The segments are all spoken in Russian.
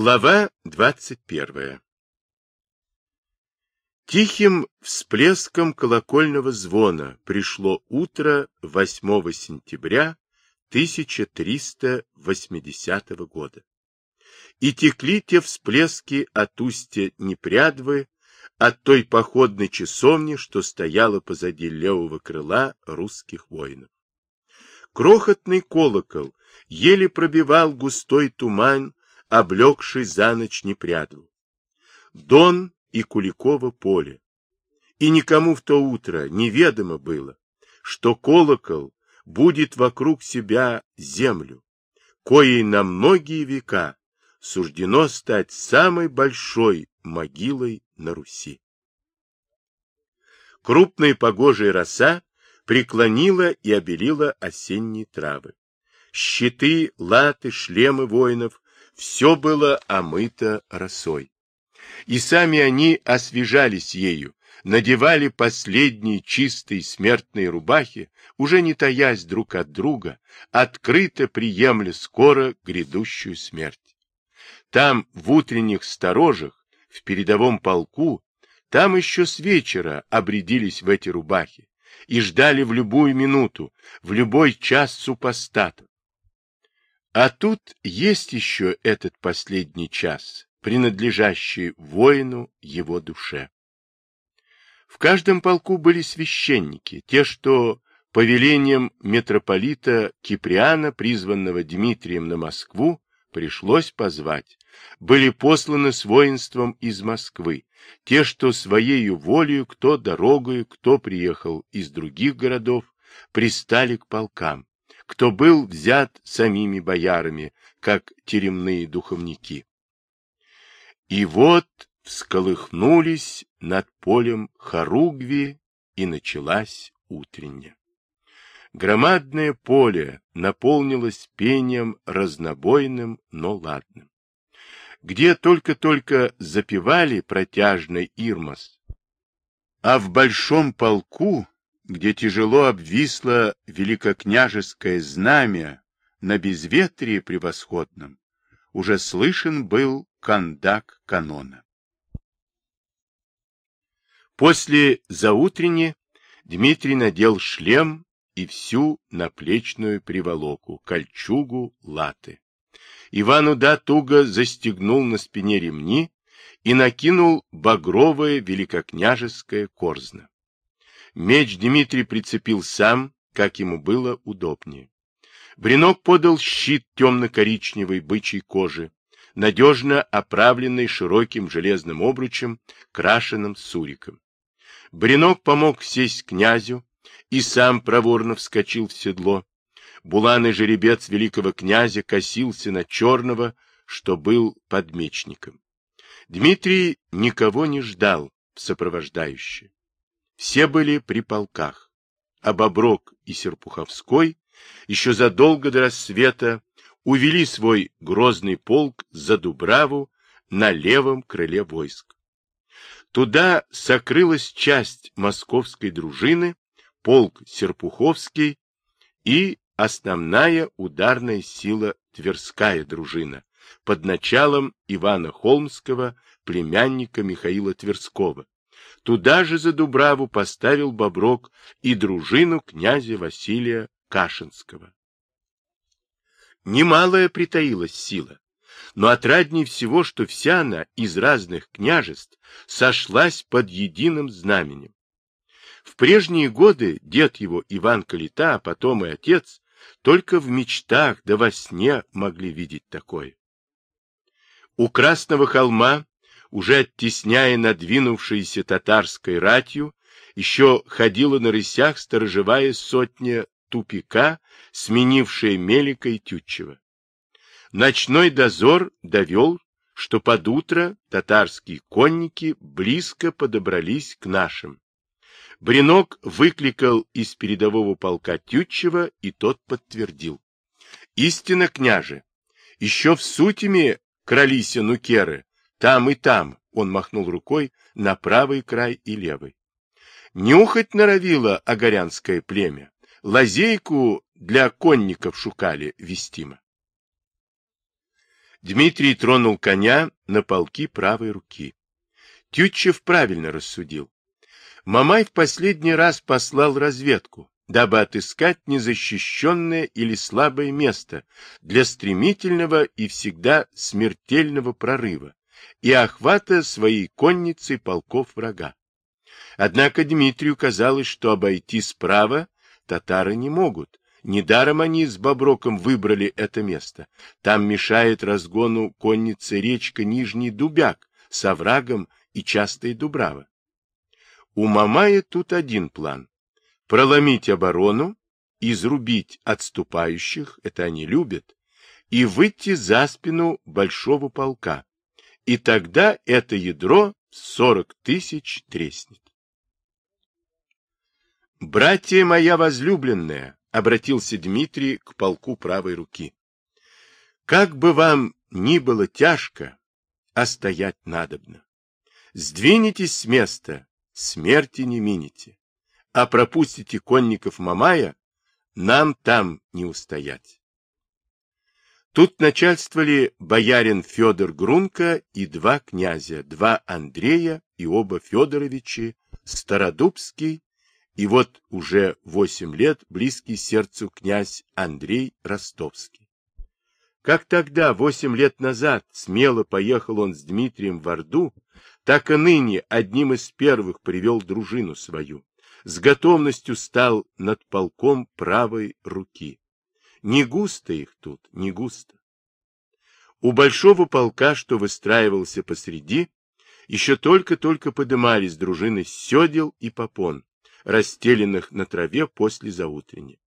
Глава 21 Тихим всплеском колокольного звона пришло утро 8 сентября 1380 года. И текли те всплески от устья Непрядвы, от той походной часовни, что стояла позади левого крыла русских воинов. Крохотный колокол еле пробивал густой туман, облегший за ночь Непрядву. Дон и Куликово поле. И никому в то утро неведомо было, что колокол будет вокруг себя землю, коей на многие века суждено стать самой большой могилой на Руси. Крупная погожая роса преклонила и обелила осенние травы. Щиты, латы, шлемы воинов — все было омыто росой. И сами они освежались ею, надевали последние чистые смертные рубахи, уже не таясь друг от друга, открыто приемля скоро грядущую смерть. Там, в утренних сторожах, в передовом полку, там еще с вечера обрядились в эти рубахи и ждали в любую минуту, в любой час супостатов. А тут есть еще этот последний час, принадлежащий воину его душе. В каждом полку были священники, те, что по велениям митрополита Киприана, призванного Дмитрием на Москву, пришлось позвать, были посланы с воинством из Москвы, те, что своею волею, кто дорогою, кто приехал из других городов, пристали к полкам, кто был взят самими боярами, как теремные духовники. И вот всколыхнулись над полем хоругви, и началась утренняя. Громадное поле наполнилось пением разнобойным, но ладным. Где только-только запевали протяжный Ирмос, а в большом полку где тяжело обвисло великокняжеское знамя на безветрии превосходном, уже слышен был кандак канона. После заутренни Дмитрий надел шлем и всю наплечную приволоку, кольчугу, латы. Иван Уда туго застегнул на спине ремни и накинул багровое великокняжеское корзно. Меч Дмитрий прицепил сам, как ему было удобнее. Бринок подал щит темно-коричневой бычьей кожи, надежно оправленный широким железным обручем, крашенным суриком. Бринок помог сесть князю и сам проворно вскочил в седло. Буланый жеребец великого князя косился на черного, что был подмечником. Дмитрий никого не ждал в сопровождающие. Все были при полках, а Боброк и Серпуховской еще задолго до рассвета увели свой грозный полк за Дубраву на левом крыле войск. Туда сокрылась часть московской дружины, полк Серпуховский и основная ударная сила Тверская дружина под началом Ивана Холмского, племянника Михаила Тверского, Туда же за Дубраву поставил Боброк и дружину князя Василия Кашинского. Немалая притаилась сила, но отрадней всего, что вся она из разных княжеств сошлась под единым знаменем. В прежние годы дед его Иван Калита, а потом и отец, только в мечтах да во сне могли видеть такое. У Красного холма уже оттесняя надвинувшейся татарской ратью, еще ходила на рысях сторожевая сотня тупика, сменившая Мелика и Тютчева. Ночной дозор довел, что под утро татарские конники близко подобрались к нашим. Бринок выкликал из передового полка Тютчева, и тот подтвердил. Истинно, княже, еще в сутями кралися нукеры, там и там, он махнул рукой на правый край и левый. Нюхать норовило огорянское племя. Лазейку для конников шукали вестимо. Дмитрий тронул коня на полки правой руки. Тютчев правильно рассудил. Мамай в последний раз послал разведку, дабы отыскать незащищенное или слабое место для стремительного и всегда смертельного прорыва и охвата своей конницы полков врага. Однако Дмитрию казалось, что обойти справа татары не могут. Недаром они с Боброком выбрали это место. Там мешает разгону конницы речка Нижний Дубяк с оврагом и частой Дубрава. У Мамая тут один план — проломить оборону, изрубить отступающих, это они любят, и выйти за спину большого полка. И тогда это ядро сорок тысяч треснет. «Братья моя возлюбленная!» — обратился Дмитрий к полку правой руки. «Как бы вам ни было тяжко, а стоять надобно. Сдвинетесь с места, смерти не мините, а пропустите конников Мамая, нам там не устоять. Тут начальствовали боярин Федор Грунко и два князя, два Андрея и оба Федоровичи, Стародубский и вот уже восемь лет близкий сердцу князь Андрей Ростовский. Как тогда, восемь лет назад, смело поехал он с Дмитрием в Орду, так и ныне одним из первых привел дружину свою, с готовностью стал над полком правой руки. Не густо их тут, не густо. У большого полка, что выстраивался посреди, еще только-только подымались дружины седел и попон, расстеленных на траве после заутренней.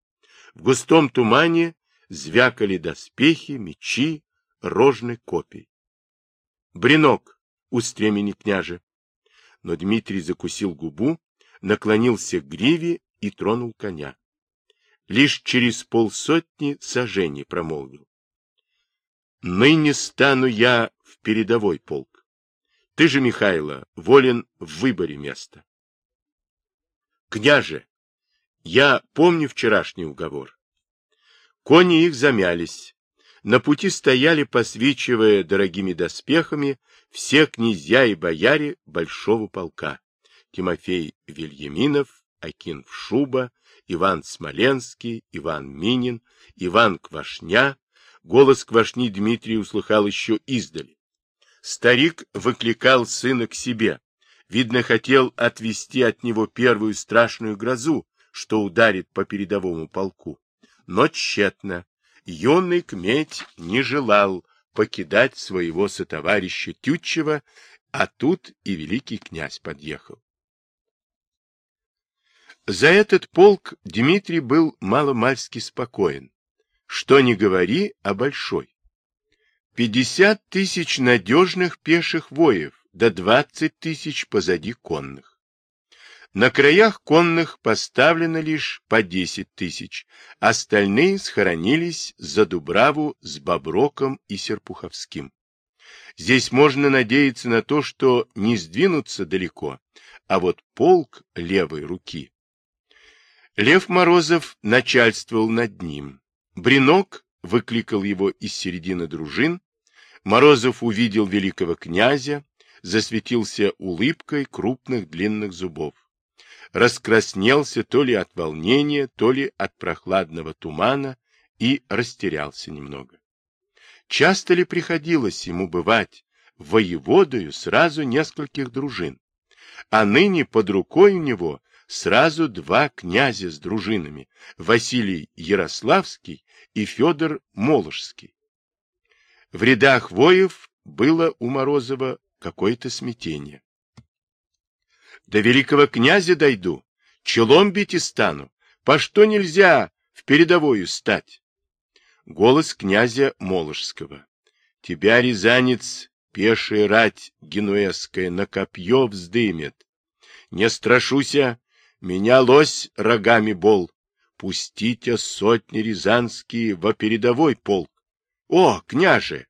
В густом тумане звякали доспехи, мечи, рожны копий. Бринок у стремени княже. Но Дмитрий закусил губу, наклонился к гриве и тронул коня. Лишь через полсотни сажений промолвил. Ныне стану я в передовой полк. Ты же, Михайло, волен в выборе места. Княже, я помню вчерашний уговор. Кони их замялись. На пути стояли, посвечивая дорогими доспехами, все князья и бояре большого полка. Тимофей Вильяминов, Акин Шуба, Иван Смоленский, Иван Минин, Иван Квашня. Голос Квашни Дмитрий услыхал еще издали. Старик выкликал сына к себе, Видно, хотел отвести от него первую страшную грозу, что ударит по передовому полку. Но тщетно. Юный кметь не желал покидать своего сотоварища Тютчева, а тут и великий князь подъехал. За этот полк Дмитрий был маломальски спокоен. Что ни говори, а большой. Пятьдесят тысяч надежных пеших воев, до 20 тысяч позади конных. На краях конных поставлено лишь по 10 тысяч, остальные схоронились за Дубраву с Боброком и Серпуховским. Здесь можно надеяться на то, что не сдвинутся далеко, а вот полк левой руки. Лев Морозов начальствовал над ним. Бринок выкликал его из середины дружин. Морозов увидел великого князя, засветился улыбкой крупных длинных зубов. Раскраснелся то ли от волнения, то ли от прохладного тумана и растерялся немного. Часто ли приходилось ему бывать воеводою сразу нескольких дружин? А ныне под рукой у него сразу два князя с дружинами, Василий Ярославский и Федор Моложский. В рядах воев было у Морозова какое-то смятение. До великого князя дойду, челом бить и стану. По что нельзя в передовую стать? Голос князя Моложского. Тебя, рязанец, пешая рать генуэзская на копье вздымет. Не страшуся, меня лось рогами бол. Пустите сотни рязанские во передовой полк. О, княже,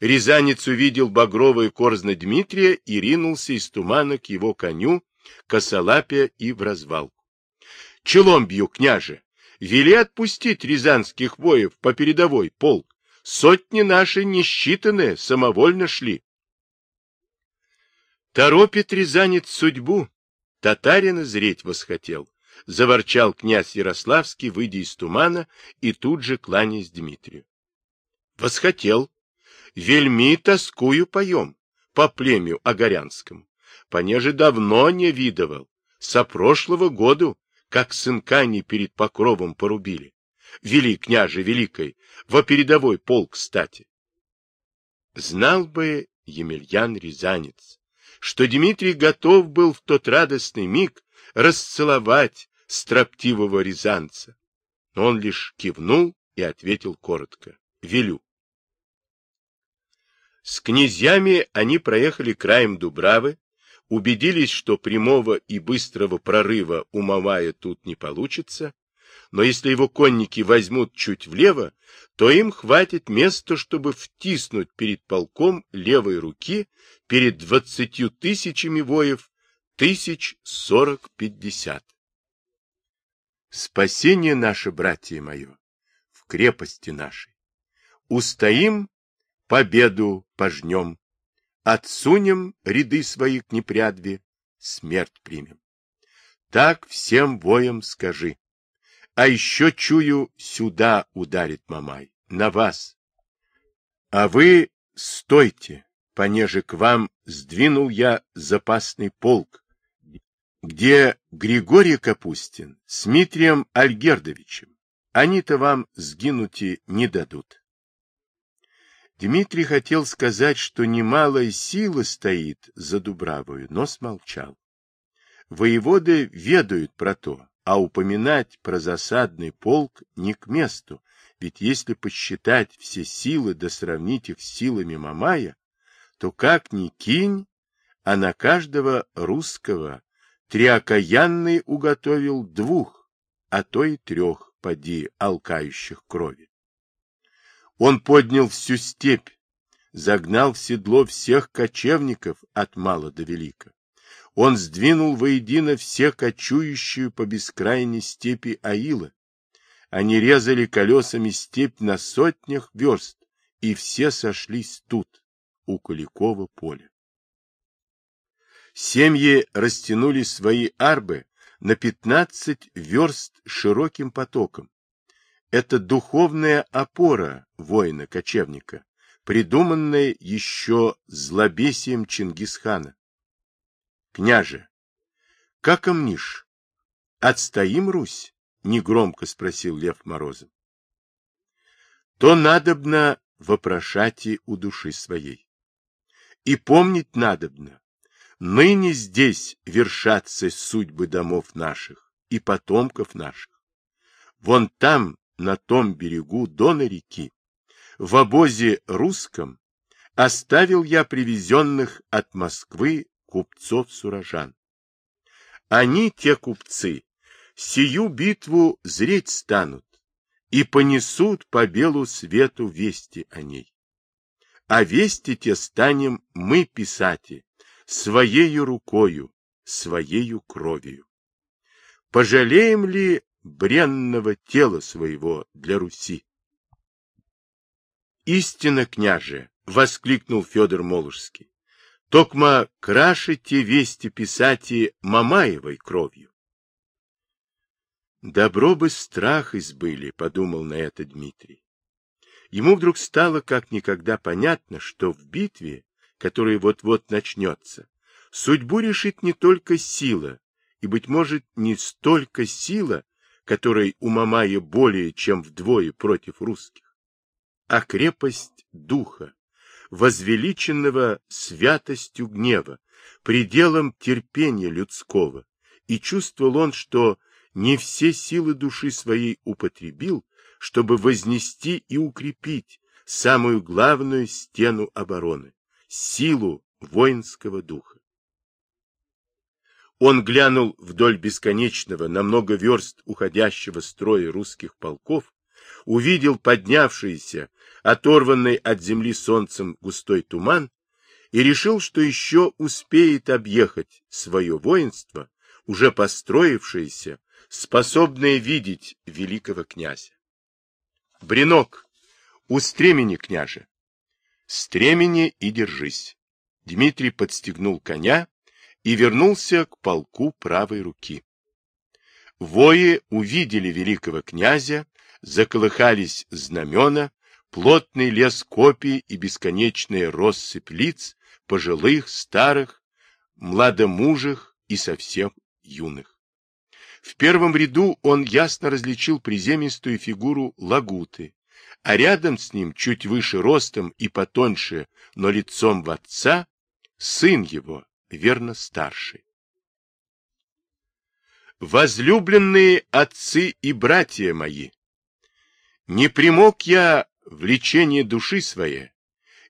Рязанец увидел багровые корзны Дмитрия и ринулся из тумана к его коню, косолапя и в развалку. — Челом бью, княже! Вели отпустить рязанских воев по передовой полк. Сотни наши несчитанные, самовольно шли. Торопит рязанец судьбу, татарина зреть восхотел, заворчал князь Ярославский, выйдя из тумана и тут же кланяясь Дмитрию. Восхотел. Вельми тоскую поем по племю Огорянскому, понеже давно не видывал, со прошлого году, как сынка не перед покровом порубили. Вели княже великой, во передовой полк, кстати. Знал бы Емельян Рязанец, что Дмитрий готов был в тот радостный миг расцеловать строптивого рязанца. Но он лишь кивнул и ответил коротко. Велю. С князьями они проехали краем Дубравы, убедились, что прямого и быстрого прорыва у Мамая тут не получится, но если его конники возьмут чуть влево, то им хватит места, чтобы втиснуть перед полком левой руки перед двадцатью тысячами воев тысяч сорок-пятьдесят. Спасение наше, братья мое, в крепости нашей. Устоим, победу пожнем, отсунем ряды свои к непрядве, смерть примем. Так всем воям скажи. А еще чую, сюда ударит Мамай, на вас. А вы стойте, понеже к вам сдвинул я запасный полк, где Григорий Капустин с Митрием Альгердовичем. Они-то вам сгинуть не дадут. Дмитрий хотел сказать, что немалая сила стоит за Дубравою, но смолчал. Воеводы ведают про то, а упоминать про засадный полк не к месту, ведь если посчитать все силы да сравнить их с силами Мамая, то как ни кинь, а на каждого русского Триокаянный уготовил двух, а то и трех, поди, алкающих крови. Он поднял всю степь, загнал в седло всех кочевников от мала до велика. Он сдвинул воедино все кочующую по бескрайней степи Аила. Они резали колесами степь на сотнях верст, и все сошлись тут, у Куликова поля. Семьи растянули свои арбы на пятнадцать верст широким потоком. Это духовная опора воина-кочевника, придуманная еще злобесием Чингисхана. Княже, как омнишь? Отстоим Русь? Негромко спросил Лев Морозов. То надобно вопрошать и у души своей. И помнить надобно, Ныне здесь вершатся судьбы домов наших и потомков наших. Вон там, на том берегу Дона реки, в обозе русском, оставил я привезенных от Москвы купцов-сурожан. Они, те купцы, сию битву зреть станут и понесут по белу свету вести о ней. А вести те станем мы, писати, своею рукою, своею кровью. Пожалеем ли бренного тела своего для Руси? Истинно, княже, — воскликнул Федор Молужский, — токма крашите вести писати Мамаевой кровью. Добро бы страх избыли, — подумал на это Дмитрий. Ему вдруг стало как никогда понятно, что в битве который вот-вот начнется, судьбу решит не только сила, и, быть может, не столько сила, которой у Мамая более чем вдвое против русских, а крепость духа, возвеличенного святостью гнева, пределом терпения людского, и чувствовал он, что не все силы души своей употребил, чтобы вознести и укрепить самую главную стену обороны силу воинского духа. Он глянул вдоль бесконечного, на много верст уходящего строя русских полков, увидел поднявшийся, оторванный от земли солнцем густой туман, и решил, что еще успеет объехать свое воинство, уже построившееся, способное видеть великого князя. Бринок, У стремени, княже. Стремени и держись. Дмитрий подстегнул коня и вернулся к полку правой руки. Вои увидели великого князя, заколыхались знамена, плотный лес копий и бесконечная россыпь лиц, пожилых, старых, младомужих и совсем юных. В первом ряду он ясно различил приземистую фигуру Лагуты, а рядом с ним, чуть выше ростом и потоньше, но лицом в отца, сын его, верно старший. Возлюбленные отцы и братья мои, не примог я в лечение души своей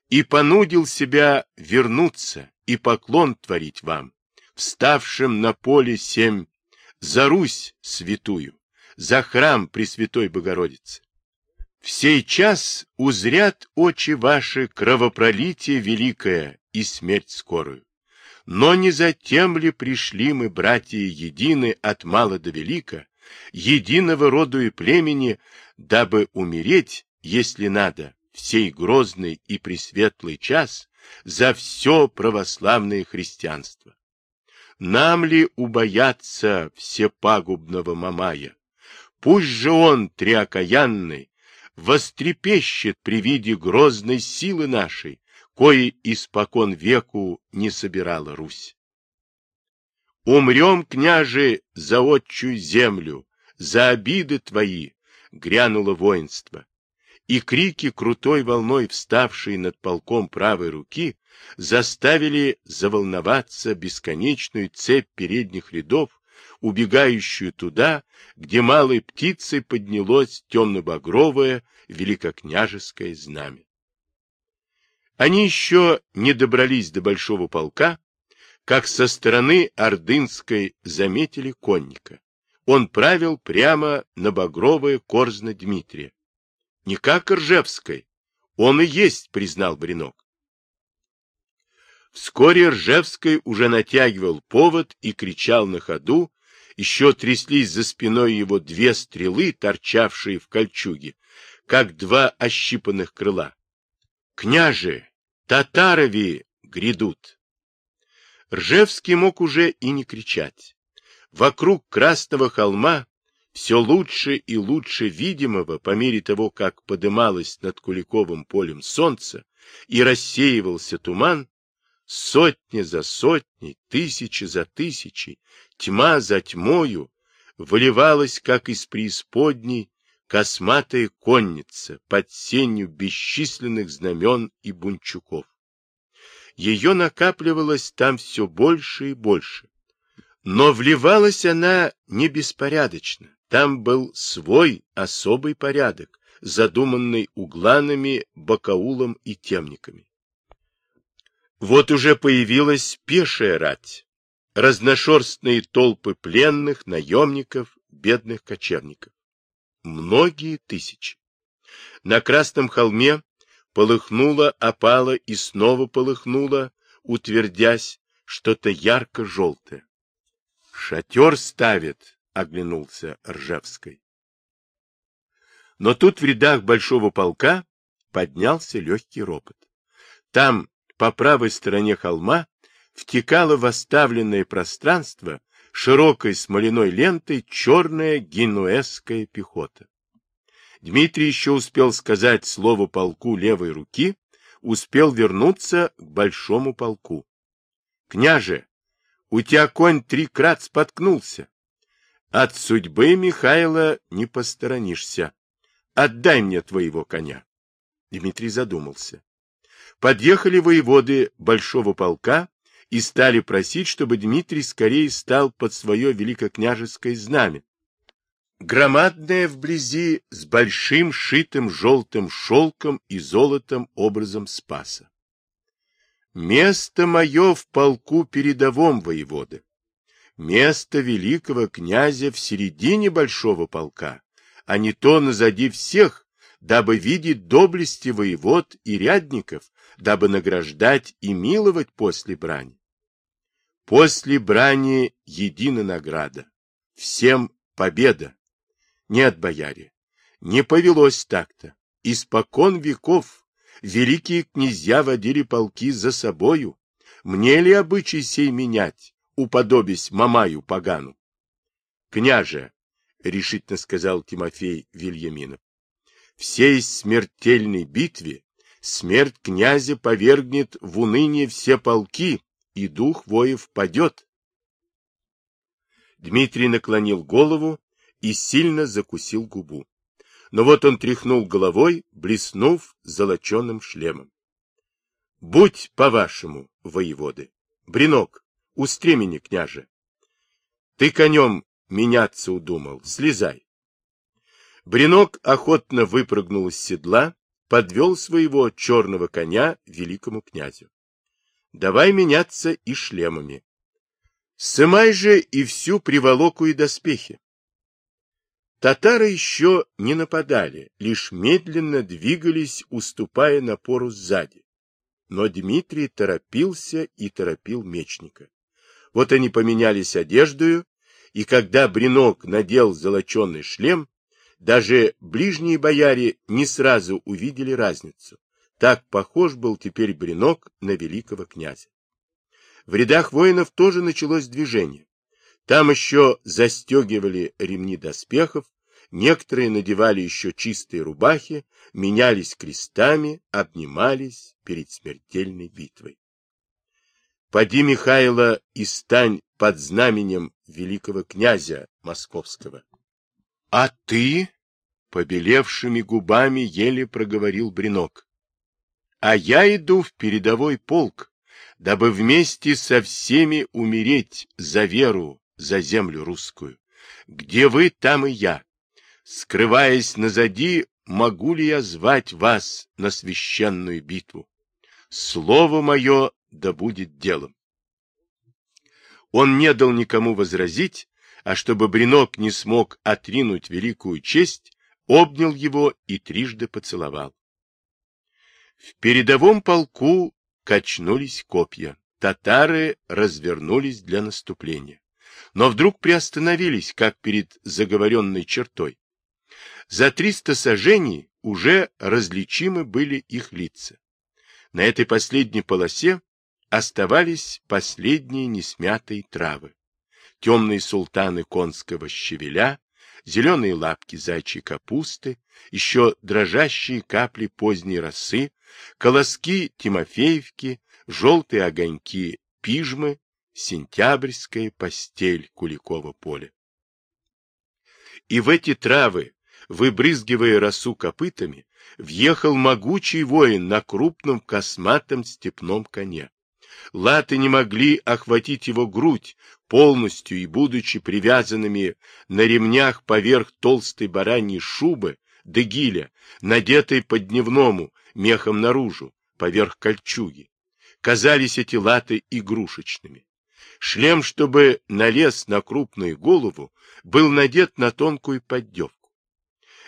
и понудил себя вернуться и поклон творить вам, вставшим на поле семь, за Русь святую, за храм Пресвятой Богородицы. В сей час узрят очи ваши кровопролитие великое и смерть скорую. Но не затем ли пришли мы, братья, едины от мала до велика, единого роду и племени, дабы умереть, если надо, в сей грозный и пресветлый час за все православное христианство? Нам ли убояться всепагубного Мамая? Пусть же он, триокаянный, вострепещет при виде грозной силы нашей, кои испокон веку не собирала Русь. Умрем, княже, за отчую землю, за обиды твои, грянуло воинство, и крики крутой волной, вставшие над полком правой руки, заставили заволноваться бесконечную цепь передних рядов, убегающую туда, где малой птицей поднялось темно-багровое великокняжеское знамя. Они еще не добрались до большого полка, как со стороны Ордынской заметили конника. Он правил прямо на багровое корзно Дмитрия. Не как Ржевской, он и есть, признал Бринок. Вскоре Ржевской уже натягивал повод и кричал на ходу, еще тряслись за спиной его две стрелы, торчавшие в кольчуге, как два ощипанных крыла. «Княже, татарови грядут!» Ржевский мог уже и не кричать. Вокруг Красного холма все лучше и лучше видимого по мере того, как подымалось над Куликовым полем солнце и рассеивался туман, сотни за сотней, тысячи за тысячей, тьма за тьмою, выливалась, как из преисподней, косматая конница под сенью бесчисленных знамен и бунчуков. Ее накапливалось там все больше и больше. Но вливалась она не беспорядочно. Там был свой особый порядок, задуманный угланами, бакаулом и темниками. Вот уже появилась пешая рать, разношерстные толпы пленных, наемников, бедных кочевников. Многие тысячи. На Красном холме полыхнуло, опало и снова полыхнуло, утвердясь, что-то ярко-желтое. «Шатер ставит», — оглянулся Ржевской. Но тут в рядах большого полка поднялся легкий ропот. Там, по правой стороне холма, втекало в оставленное пространство широкой смоляной лентой черная генуэзская пехота. Дмитрий еще успел сказать слово полку левой руки, успел вернуться к большому полку. — Княже, у тебя конь три крат споткнулся. От судьбы, Михайла, не посторонишься. Отдай мне твоего коня. Дмитрий задумался. Подъехали воеводы большого полка и стали просить, чтобы Дмитрий скорее стал под свое великокняжеское знамя. Громадное вблизи с большим шитым желтым шелком и золотом образом Спаса. Место мое в полку передовом воевода. Место великого князя в середине большого полка, а не то назади всех, дабы видеть доблести воевод и рядников, дабы награждать и миловать после брани. После брани едина награда, всем победа. Нет, бояре, не повелось так-то. испокон веков великие князья водили полки за собою. Мне ли обычай сей менять, уподобясь Мамаю погану? Княже, — решительно сказал Тимофей Вильяминов, — в сей смертельной битве смерть князя повергнет в уныние все полки, и дух воев падет. Дмитрий наклонил голову и сильно закусил губу. Но вот он тряхнул головой, блеснув золоченым шлемом. — Будь по-вашему, воеводы! Бринок, устремени, княже! Ты конем меняться удумал, слезай! Бринок охотно выпрыгнул из седла, подвел своего черного коня великому князю. Давай меняться и шлемами. Сымай же и всю приволоку и доспехи. Татары еще не нападали, лишь медленно двигались, уступая напору сзади. Но Дмитрий торопился и торопил мечника. Вот они поменялись одеждою, и когда Бринок надел золоченый шлем, даже ближние бояре не сразу увидели разницу. Так похож был теперь Бринок на великого князя. В рядах воинов тоже началось движение. Там еще застегивали ремни доспехов, некоторые надевали еще чистые рубахи, менялись крестами, обнимались перед смертельной битвой. Поди, Михайло, и стань под знаменем великого князя московского. — А ты? — побелевшими губами еле проговорил Бринок. — А я иду в передовой полк, дабы вместе со всеми умереть за веру, за землю русскую. Где вы, там и я. Скрываясь назади, могу ли я звать вас на священную битву? Слово мое да будет делом. Он не дал никому возразить, а чтобы Бринок не смог отринуть великую честь, обнял его и трижды поцеловал. В передовом полку качнулись копья. Татары развернулись для наступления. Но вдруг приостановились, как перед заговоренной чертой. За триста сажений уже различимы были их лица. На этой последней полосе оставались последние несмятые травы. Темные султаны конского щавеля, зеленые лапки зайчьей капусты, еще дрожащие капли поздней росы, колоски Тимофеевки, желтые огоньки пижмы, сентябрьская постель Куликова поля. И в эти травы, выбрызгивая росу копытами, въехал могучий воин на крупном косматом степном коне. Латы не могли охватить его грудь полностью и, будучи привязанными на ремнях поверх толстой бараньей шубы, дегиля, надетой по дневному, мехом наружу, поверх кольчуги. Казались эти латы игрушечными. Шлем, чтобы налез на крупную голову, был надет на тонкую поддевку.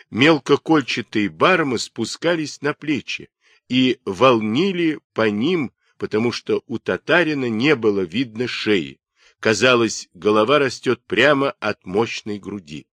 Мелкокольчатые бармы спускались на плечи и волнили по ним, потому что у татарина не было видно шеи. Казалось, голова растет прямо от мощной груди.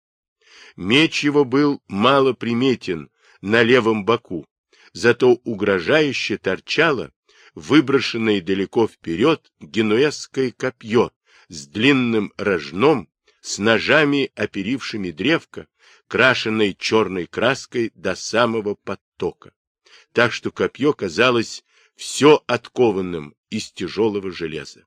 Меч его был мало приметен на левом боку, зато угрожающе торчало выброшенное далеко вперед генуэзское копье с длинным рожном, с ножами, оперившими древко, крашенной черной краской до самого подтока, так что копье казалось все откованным из тяжелого железа.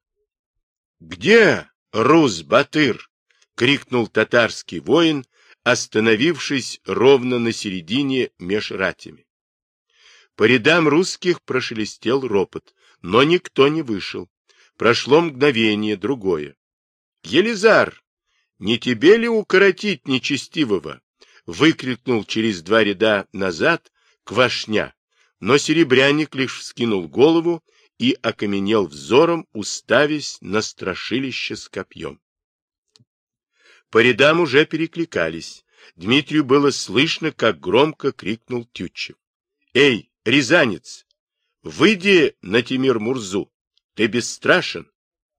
— Где Рус-Батыр? — крикнул татарский воин, остановившись ровно на середине меж ратями. По рядам русских прошелестел ропот, но никто не вышел. Прошло мгновение, другое. — Елизар, не тебе ли укоротить нечестивого? — выкрикнул через два ряда назад Квашня, но серебряник лишь вскинул голову и окаменел взором, уставясь на страшилище с копьем. По рядам уже перекликались. Дмитрию было слышно, как громко крикнул Тютчев. — Эй, рязанец, выйди на Тимир Мурзу, ты бесстрашен.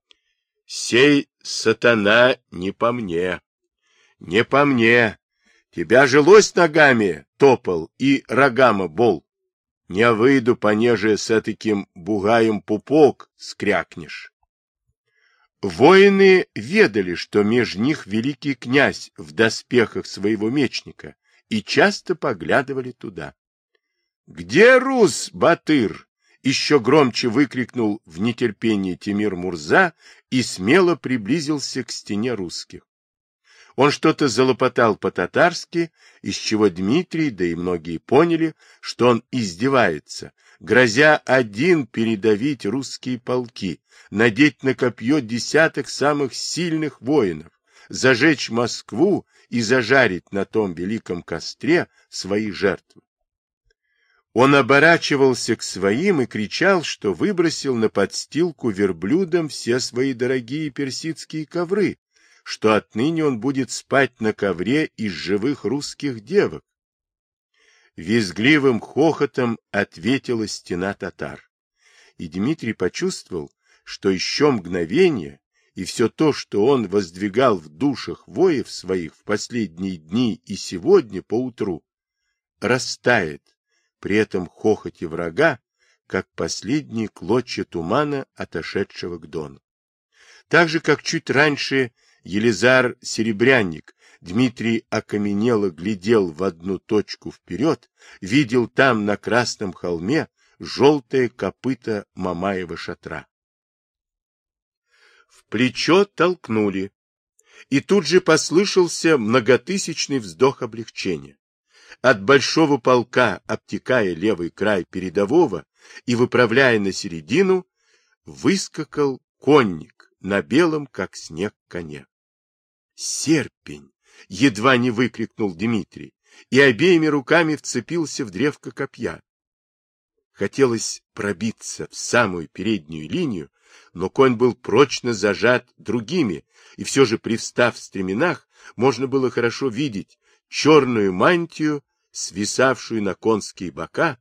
— Сей сатана не по мне, не по мне. Тебя жилось ногами топал и рогама бол. Не выйду, понеже с таким бугаем пупок скрякнешь. Воины ведали, что меж них великий князь в доспехах своего мечника, и часто поглядывали туда. — Где Рус, Батыр? — еще громче выкрикнул в нетерпении Тимир Мурза и смело приблизился к стене русских. Он что-то залопотал по-татарски, из чего Дмитрий, да и многие поняли, что он издевается, грозя один передавить русские полки, надеть на копье десяток самых сильных воинов, зажечь Москву и зажарить на том великом костре свои жертвы. Он оборачивался к своим и кричал, что выбросил на подстилку верблюдам все свои дорогие персидские ковры, что отныне он будет спать на ковре из живых русских девок. Визгливым хохотом ответила стена татар. И Дмитрий почувствовал, что еще мгновение, и все то, что он воздвигал в душах воев своих в последние дни и сегодня поутру, растает при этом хохоте врага, как последние клочья тумана, отошедшего к дону. Так же, как чуть раньше Елизар Серебрянник, Дмитрий окаменело глядел в одну точку вперед, видел там на красном холме желтое копыто Мамаева шатра. В плечо толкнули, и тут же послышался многотысячный вздох облегчения. От большого полка, обтекая левый край передового и выправляя на середину, выскакал конник на белом, как снег, коне. Серпень! Едва не выкрикнул Дмитрий и обеими руками вцепился в древко копья. Хотелось пробиться в самую переднюю линию, но конь был прочно зажат другими, и все же, привстав в стременах, можно было хорошо видеть черную мантию, свисавшую на конские бока,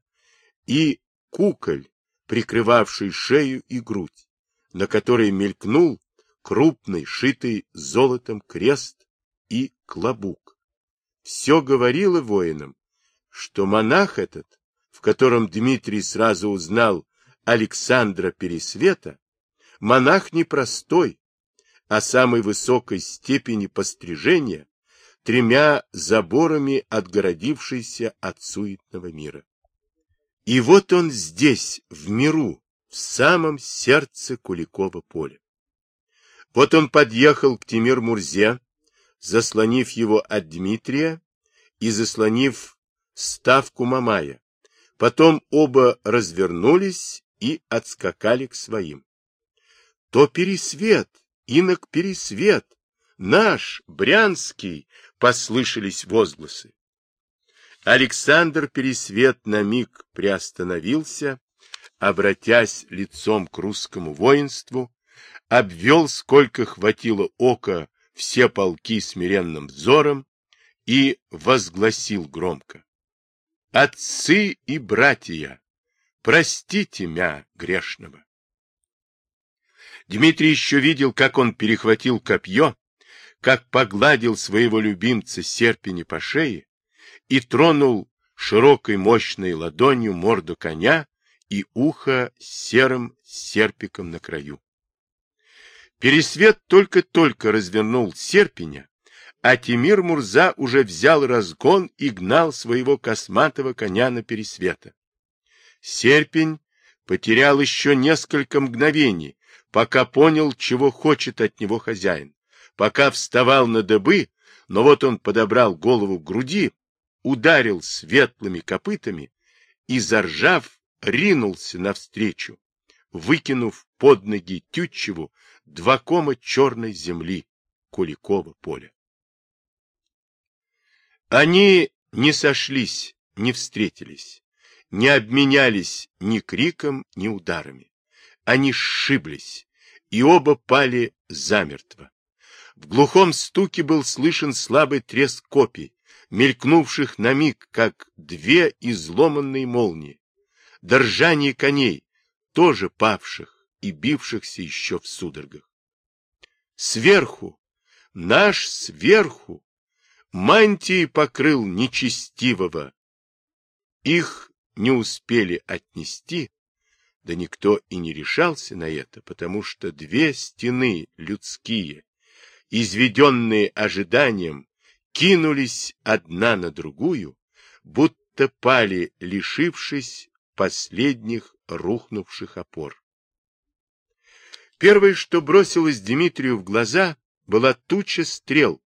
и куколь, прикрывавший шею и грудь, на которой мелькнул крупный, шитый золотом крест и клобук. Все говорило воинам, что монах этот, в котором Дмитрий сразу узнал Александра Пересвета, монах непростой, а самой высокой степени пострижения, тремя заборами отгородившийся от суетного мира. И вот он здесь, в миру, в самом сердце Куликова поля. Вот он подъехал к Тимир-Мурзе, заслонив его от Дмитрия и заслонив ставку Мамая. Потом оба развернулись и отскакали к своим. То Пересвет, инок Пересвет, наш, Брянский, послышались возгласы. Александр Пересвет на миг приостановился, обратясь лицом к русскому воинству, обвел, сколько хватило ока, все полки смиренным взором и возгласил громко. «Отцы и братья, простите мя грешного!» Дмитрий еще видел, как он перехватил копье, как погладил своего любимца серпени по шее и тронул широкой мощной ладонью морду коня и ухо серым серпиком на краю. Пересвет только-только развернул Серпеня, а Тимир Мурза уже взял разгон и гнал своего косматого коня на Пересвета. Серпень потерял еще несколько мгновений, пока понял, чего хочет от него хозяин, пока вставал на дыбы, но вот он подобрал голову к груди, ударил светлыми копытами и, заржав, ринулся навстречу, выкинув под ноги Тютчеву два кома черной земли Куликова поля. Они не сошлись, не встретились, не обменялись ни криком, ни ударами. Они сшиблись, и оба пали замертво. В глухом стуке был слышен слабый треск копий, мелькнувших на миг, как две изломанные молнии. Доржание коней, тоже павших, и бившихся еще в судорогах. Сверху! Наш сверху! мантией покрыл нечестивого. Их не успели отнести, да никто и не решался на это, потому что две стены людские, изведенные ожиданием, кинулись одна на другую, будто пали, лишившись последних рухнувших опор. Первое, что бросилось Дмитрию в глаза, была туча стрел.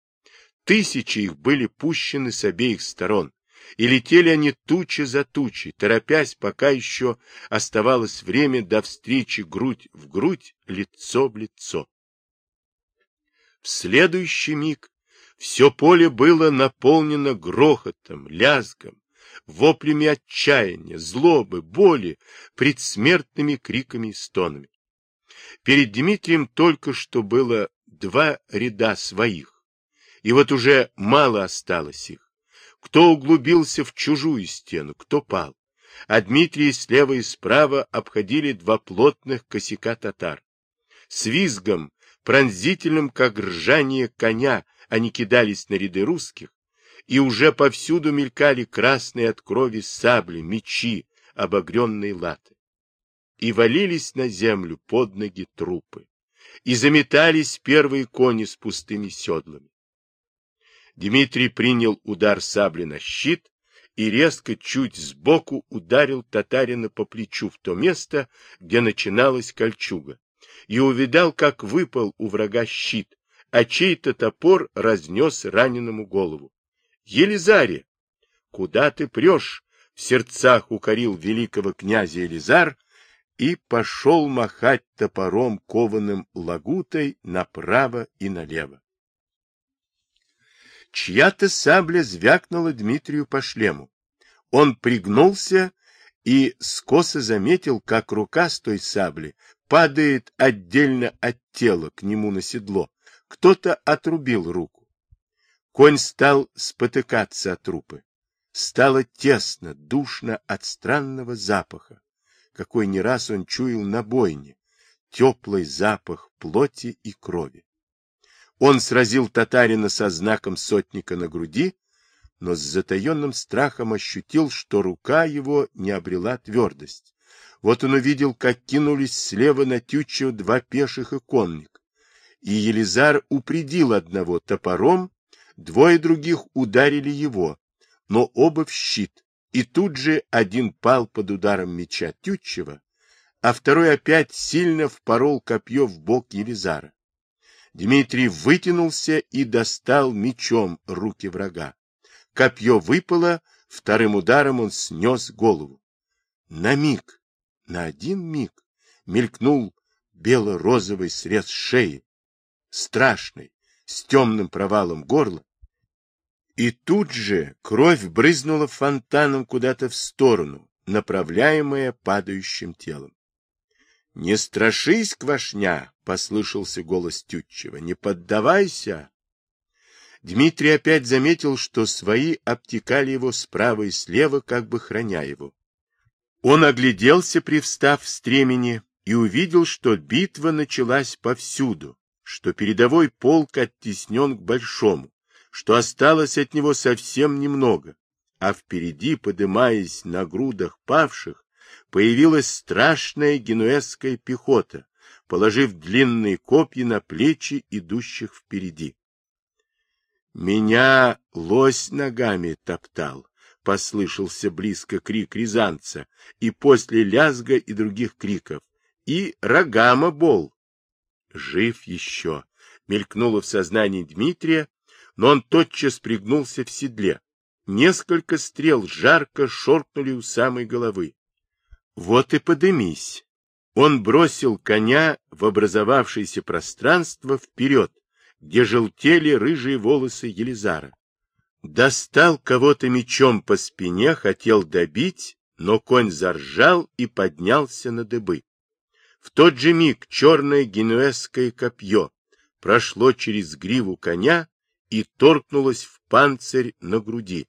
Тысячи их были пущены с обеих сторон, и летели они тучи за тучей, торопясь, пока еще оставалось время до встречи грудь в грудь, лицо в лицо. В следующий миг все поле было наполнено грохотом, лязгом, воплями отчаяния, злобы, боли, предсмертными криками и стонами. Перед Дмитрием только что было два ряда своих, и вот уже мало осталось их. Кто углубился в чужую стену, кто пал. А Дмитрия слева и справа обходили два плотных косяка татар. С визгом, пронзительным, как ржание коня, они кидались на ряды русских, и уже повсюду мелькали красные от крови сабли, мечи, обогренные латы. И валились на землю под ноги трупы, и заметались первые кони с пустыми седлами. Дмитрий принял удар сабли на щит и резко, чуть сбоку, ударил татарина по плечу в то место, где начиналась кольчуга, и увидал, как выпал у врага щит, а чей-то топор разнес раненому голову. Елизаре! Куда ты прешь? В сердцах укорил великого князя Елизар и пошел махать топором, кованым лагутой, направо и налево. Чья-то сабля звякнула Дмитрию по шлему. Он пригнулся и скосо заметил, как рука с той сабли падает отдельно от тела к нему на седло. Кто-то отрубил руку. Конь стал спотыкаться от трупы. Стало тесно, душно от странного запаха, какой не раз он чуял на бойне, теплый запах плоти и крови. Он сразил татарина со знаком сотника на груди, но с затаенным страхом ощутил, что рука его не обрела твердость. Вот он увидел, как кинулись слева на Тютчева два пеших и конник, и Елизар упредил одного топором, Двое других ударили его, но оба в щит, и тут же один пал под ударом меча Тютчева, а второй опять сильно впорол копье в бок Елизара. Дмитрий вытянулся и достал мечом руки врага. Копье выпало, вторым ударом он снес голову. На миг, на один миг, мелькнул бело-розовый срез шеи, страшный, с темным провалом горла, и тут же кровь брызнула фонтаном куда-то в сторону, направляемая падающим телом. — Не страшись, Квашня! — послышался голос Тютчева. — Не поддавайся! Дмитрий опять заметил, что свои обтекали его справа и слева, как бы храня его. Он огляделся, привстав в стремени, и увидел, что битва началась повсюду, что передовой полк оттеснен к большому, что осталось от него совсем немного, а впереди, подымаясь на грудах павших, появилась страшная генуэзская пехота, положив длинные копья на плечи идущих впереди. «Меня лось ногами топтал», — послышался близко крик рязанца, и после лязга и других криков, и рогама бол. «Жив еще», — мелькнуло в сознании Дмитрия, но он тотчас пригнулся в седле. Несколько стрел жарко шоркнули у самой головы. Вот и подымись. Он бросил коня в образовавшееся пространство вперед, где желтели рыжие волосы Елизара. Достал кого-то мечом по спине, хотел добить, но конь заржал и поднялся на дыбы. В тот же миг черное генуэзское копье прошло через гриву коня и торкнулась в панцирь на груди.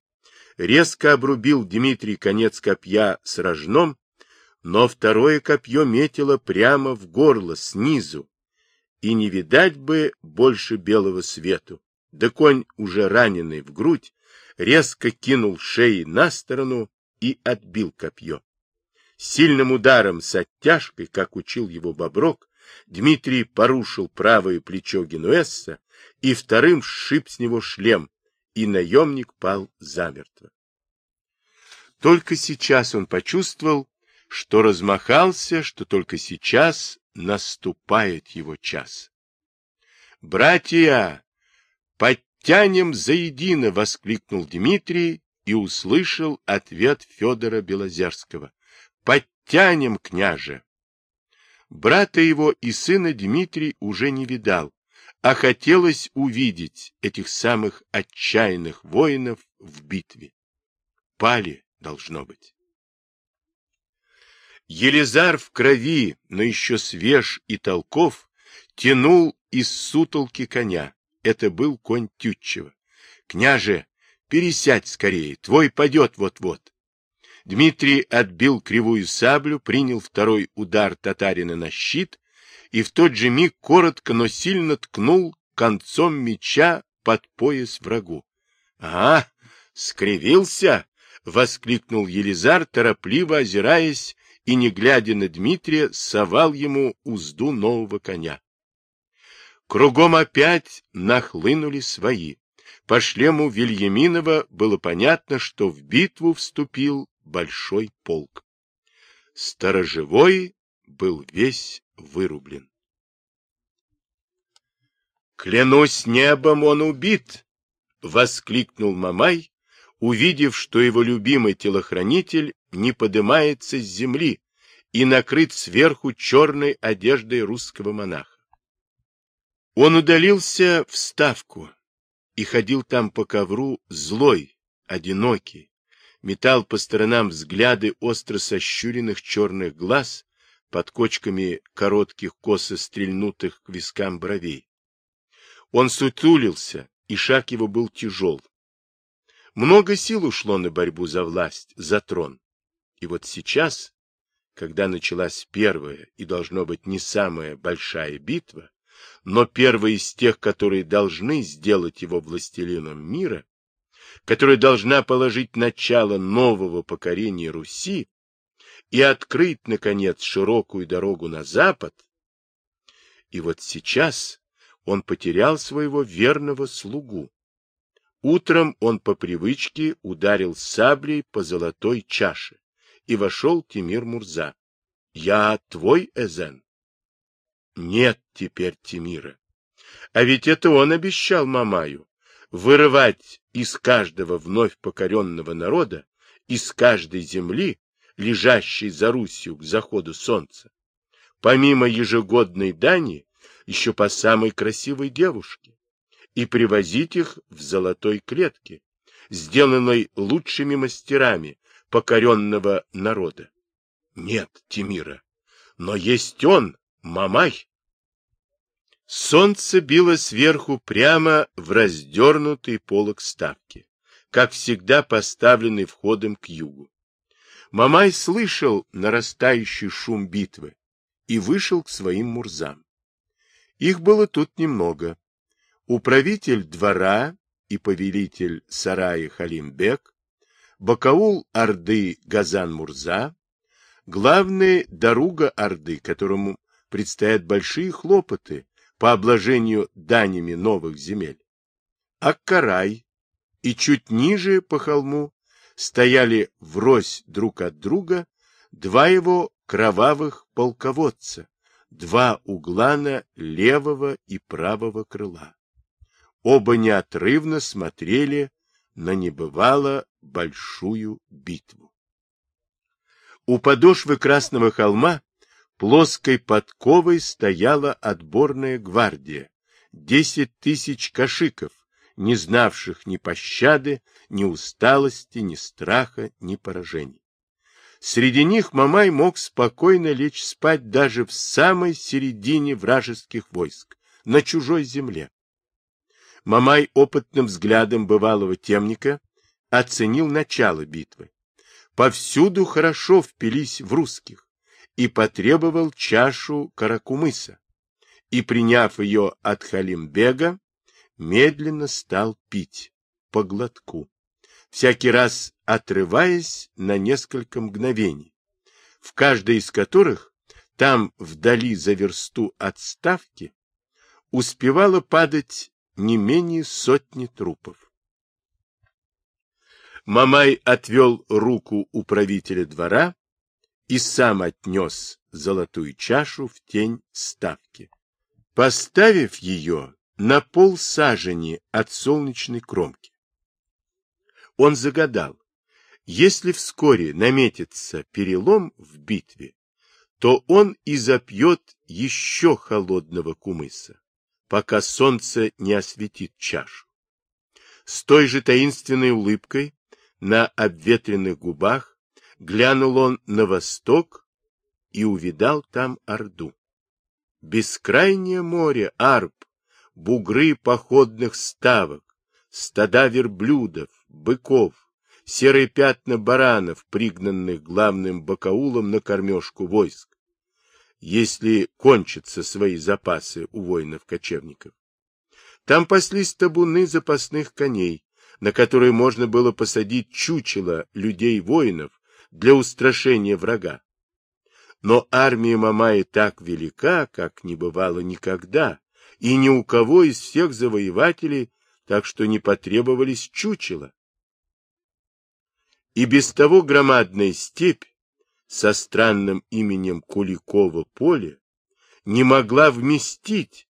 Резко обрубил Дмитрий конец копья с рожном, но второе копье метило прямо в горло, снизу, и не видать бы больше белого свету. Да конь, уже раненый в грудь, резко кинул шеи на сторону и отбил копье. Сильным ударом с оттяжкой, как учил его Боброк, Дмитрий порушил правое плечо Генуэзца и вторым сшиб с него шлем, и наемник пал замертво. Только сейчас он почувствовал, что размахался, что только сейчас наступает его час. «Братья, подтянем заедино!» — воскликнул Дмитрий и услышал ответ Федора Белозерского. «Подтянем, княже!» Брата его и сына Дмитрий уже не видал, а хотелось увидеть этих самых отчаянных воинов в битве. Пали, должно быть. Елизар в крови, но еще свеж и толков, тянул из сутолки коня. Это был конь Тютчева. «Княже, пересядь скорее, твой падет вот-вот». Дмитрий отбил кривую саблю, принял второй удар татарина на щит и в тот же миг коротко, но сильно ткнул концом меча под пояс врагу. — А, скривился! — воскликнул Елизар, торопливо озираясь и, не глядя на Дмитрия, совал ему узду нового коня. Кругом опять нахлынули свои. По шлему Вильяминова было понятно, что в битву вступил большой полк. Сторожевой был весь вырублен. «Клянусь небом, он убит!» — воскликнул Мамай, увидев, что его любимый телохранитель не поднимается с земли и накрыт сверху черной одеждой русского монаха. Он удалился в ставку и ходил там по ковру злой, одинокий, метал по сторонам взгляды остро сощуренных черных глаз под кочками коротких косо стрельнутых к вискам бровей. Он сутулился, и шаг его был тяжел. Много сил ушло на борьбу за власть, за трон. И вот сейчас, когда началась первая и, должно быть, не самая большая битва, но первая из тех, которые должны сделать его властелином мира, которая должна положить начало нового покорения Руси, и открыть, наконец, широкую дорогу на запад. И вот сейчас он потерял своего верного слугу. Утром он по привычке ударил саблей по золотой чаше, и вошел Тимир Мурза. — Я твой Эзен? — Нет теперь Тимира. А ведь это он обещал Мамаю вырывать из каждого вновь покоренного народа, из каждой земли лежащей за Русью к заходу солнца, помимо ежегодной дани, еще по самой красивой девушке, и привозить их в золотой клетке, сделанной лучшими мастерами покоренного народа. Нет, Тимира, но есть он, Мамай. Солнце било сверху прямо в раздернутый полог ставки, как всегда поставленный входом к югу. Мамай слышал нарастающий шум битвы и вышел к своим мурзам. Их было тут немного. Управитель двора и повелитель сарая Халимбек, Бакаул Орды Газан Мурза, главный Даруга Орды, которому предстоят большие хлопоты по обложению данями новых земель, Аккарай и чуть ниже по холму стояли врозь друг от друга два его кровавых полководца, два углана левого и правого крыла. Оба неотрывно смотрели на небывало большую битву. У подошвы Красного холма плоской подковой стояла отборная гвардия, десять тысяч кашиков, не знавших ни пощады, ни усталости, ни страха, ни поражений. Среди них Мамай мог спокойно лечь спать даже в самой середине вражеских войск, на чужой земле. Мамай опытным взглядом бывалого темника оценил начало битвы. Повсюду хорошо впились в русских и потребовал чашу Каракумыса. И, приняв ее от Халимбега, медленно стал пить по глотку, всякий раз отрываясь на несколько мгновений, в каждой из которых там вдали за версту от ставки успевало падать не менее сотни трупов. Мамай отвел руку управителя двора и сам отнес золотую чашу в тень ставки, поставив ее на пол сажени от солнечной кромки. Он загадал, если вскоре наметится перелом в битве, то он и запьет еще холодного кумыса, пока солнце не осветит чашу. С той же таинственной улыбкой на обветренных губах глянул он на восток и увидал там Орду. Бескрайнее море арб, бугры походных ставок, стада верблюдов, быков, серые пятна баранов, пригнанных главным бакаулом на кормежку войск, если кончатся свои запасы у воинов-кочевников. Там паслись табуны запасных коней, на которые можно было посадить чучело людей-воинов для устрашения врага. Но армия Мамаи так велика, как не бывало никогда, и ни у кого из всех завоевателей так что не потребовались чучела. И без того громадная степь со странным именем Куликово поле не могла вместить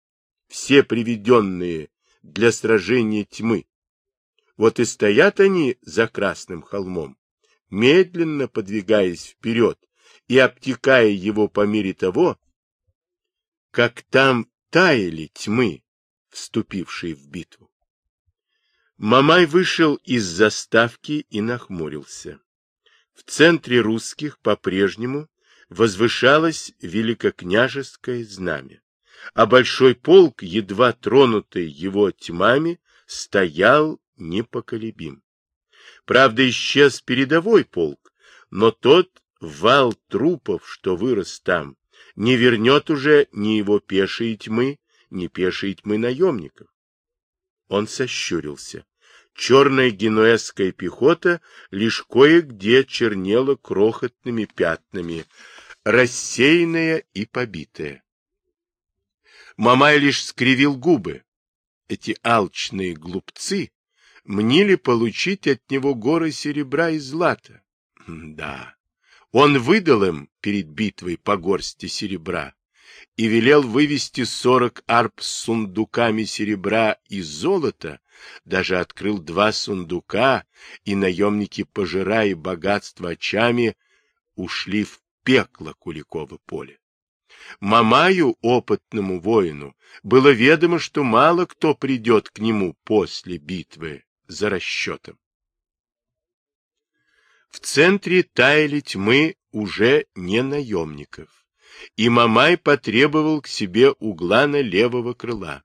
все приведенные для сражения тьмы. Вот и стоят они за Красным холмом, медленно подвигаясь вперед и обтекая его по мере того, как там таяли тьмы, вступившие в битву. Мамай вышел из заставки и нахмурился. В центре русских по-прежнему возвышалось великокняжеское знамя, а большой полк, едва тронутый его тьмами, стоял непоколебим. Правда, исчез передовой полк, но тот вал трупов, что вырос там, не вернет уже ни его пешие тьмы, ни пешие тьмы наемников. Он сощурился. Черная генуэзская пехота лишь кое-где чернела крохотными пятнами, рассеянная и побитая. Мамай лишь скривил губы. Эти алчные глупцы мнили получить от него горы серебра и злата. Да, он выдал им перед битвой по горсти серебра и велел вывести сорок арп с сундуками серебра и золота даже открыл два сундука, и наемники, пожирая богатство очами, ушли в пекло Куликово поле. Мамаю, опытному воину, было ведомо, что мало кто придет к нему после битвы за расчетом. В центре таяли тьмы уже не наемников, и Мамай потребовал к себе угла на левого крыла.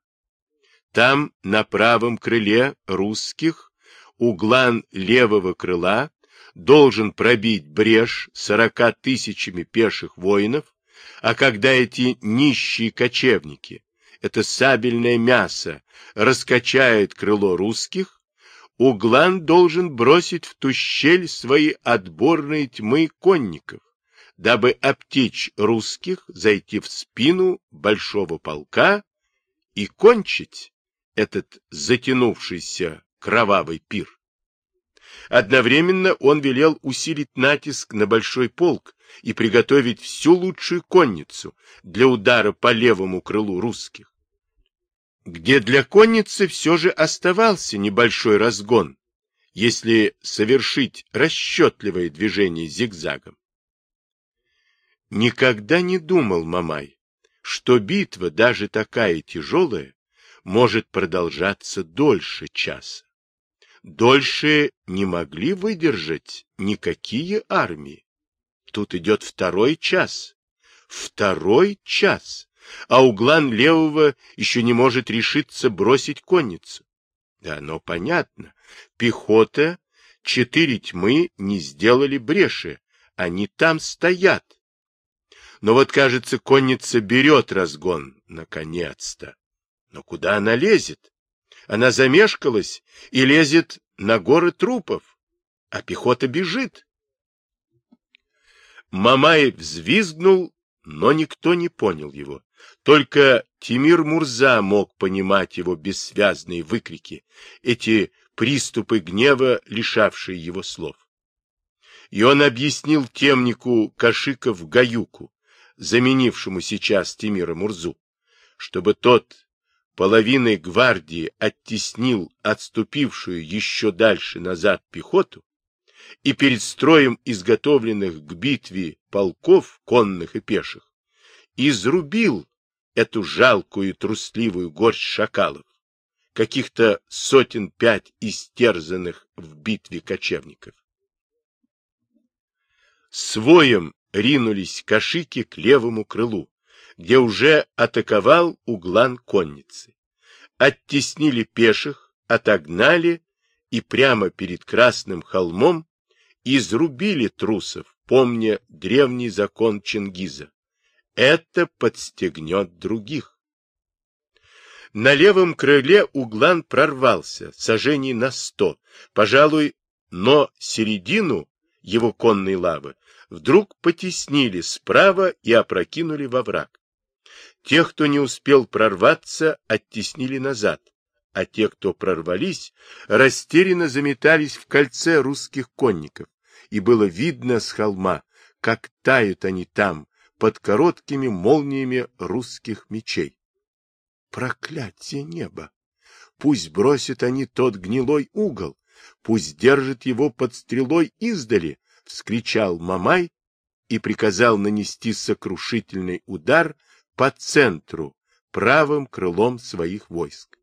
Там, на правом крыле русских, углан левого крыла должен пробить брешь сорока тысячами пеших воинов, а когда эти нищие кочевники, это сабельное мясо, раскачают крыло русских, Углан должен бросить в ту щель свои отборные тьмы конников, дабы обтечь русских, зайти в спину большого полка и кончить этот затянувшийся кровавый пир. Одновременно он велел усилить натиск на большой полк и приготовить всю лучшую конницу для удара по левому крылу русских, где для конницы все же оставался небольшой разгон, если совершить расчетливое движение зигзагом. Никогда не думал Мамай, что битва, даже такая тяжелая, может продолжаться дольше часа. Дольше не могли выдержать никакие армии. Тут идет второй час. Второй час. А углан левого еще не может решиться бросить конницу. Да, но понятно. Пехота, четыре тьмы не сделали бреши. Они там стоят. Но вот, кажется, конница берет разгон. Наконец-то. Но куда она лезет? Она замешкалась и лезет на горы трупов, а пехота бежит. Мамай взвизгнул, но никто не понял его. Только Тимир Мурза мог понимать его бессвязные выкрики, эти приступы гнева, лишавшие его слов. И он объяснил темнику Кашиков Гаюку, заменившему сейчас Тимира Мурзу, чтобы тот половиной гвардии оттеснил отступившую еще дальше назад пехоту, и перед строем изготовленных к битве полков, конных и пеших, изрубил эту жалкую и трусливую горсть шакалов, каких-то сотен пять истерзанных в битве кочевников. Своем ринулись кашики к левому крылу, где уже атаковал углан конницы. Оттеснили пеших, отогнали и прямо перед Красным холмом изрубили трусов, помня древний закон Чингиза. Это подстегнет других. На левом крыле углан прорвался, сажений на сто, пожалуй, но середину его конной лавы вдруг потеснили справа и опрокинули во враг. Тех, кто не успел прорваться, оттеснили назад, а те, кто прорвались, растерянно заметались в кольце русских конников, и было видно с холма, как тают они там, под короткими молниями русских мечей. Проклятие неба! Пусть бросят они тот гнилой угол, пусть держат его под стрелой издали, — вскричал Мамай и приказал нанести сокрушительный удар по центру, правым крылом своих войск.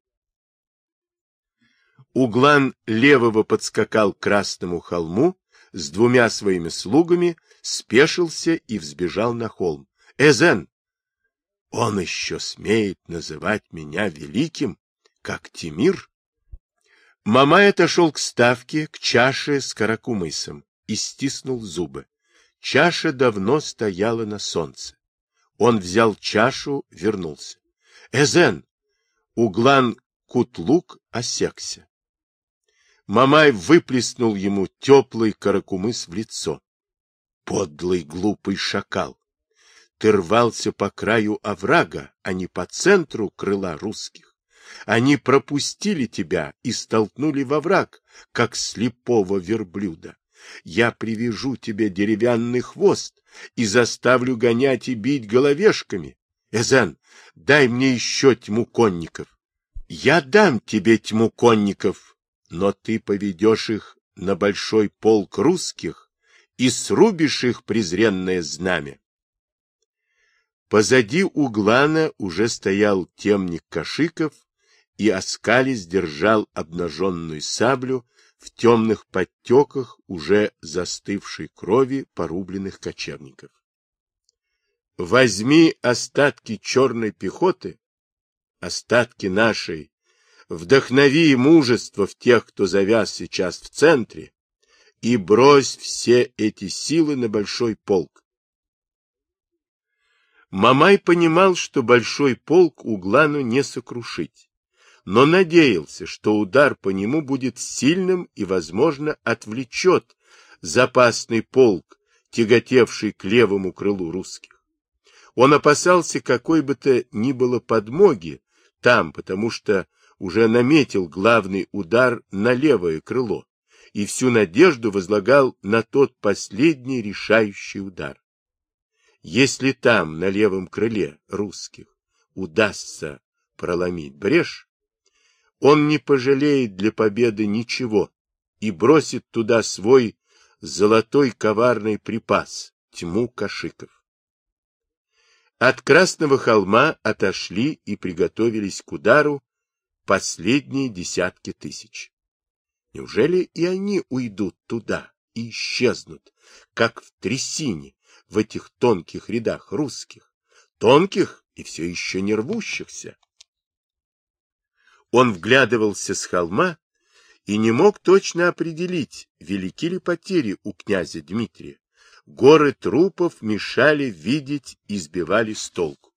Углан левого подскакал к Красному холму с двумя своими слугами, спешился и взбежал на холм. Эзен! Он еще смеет называть меня великим, как Тимир? Мамай отошел к ставке, к чаше с каракумысом и стиснул зубы. Чаша давно стояла на солнце. Он взял чашу, вернулся. Эзен! Углан Кутлук осекся. Мамай выплеснул ему теплый каракумыс в лицо. Подлый глупый шакал! Ты рвался по краю оврага, а не по центру крыла русских. Они пропустили тебя и столкнули во враг, как слепого верблюда. Я привяжу тебе деревянный хвост и заставлю гонять и бить головешками. Эзен, дай мне еще тьму конников. Я дам тебе тьму конников, но ты поведешь их на большой полк русских и срубишь их презренное знамя. Позади углана уже стоял темник Кашиков и, оскались, держал обнаженную саблю, в темных подтеках уже застывшей крови порубленных кочевников. Возьми остатки черной пехоты, остатки нашей, вдохнови мужество в тех, кто завяз сейчас в центре, и брось все эти силы на большой полк. Мамай понимал, что большой полк Углану не сокрушить но надеялся, что удар по нему будет сильным и, возможно, отвлечет запасный полк, тяготевший к левому крылу русских. Он опасался какой бы то ни было подмоги там, потому что уже наметил главный удар на левое крыло и всю надежду возлагал на тот последний решающий удар. Если там, на левом крыле русских, удастся проломить брешь, он не пожалеет для победы ничего и бросит туда свой золотой коварный припас, тьму кашиков. От Красного холма отошли и приготовились к удару последние десятки тысяч. Неужели и они уйдут туда и исчезнут, как в трясине, в этих тонких рядах русских, тонких и все еще не рвущихся? Он вглядывался с холма и не мог точно определить, велики ли потери у князя Дмитрия. Горы трупов мешали видеть и сбивали с толку.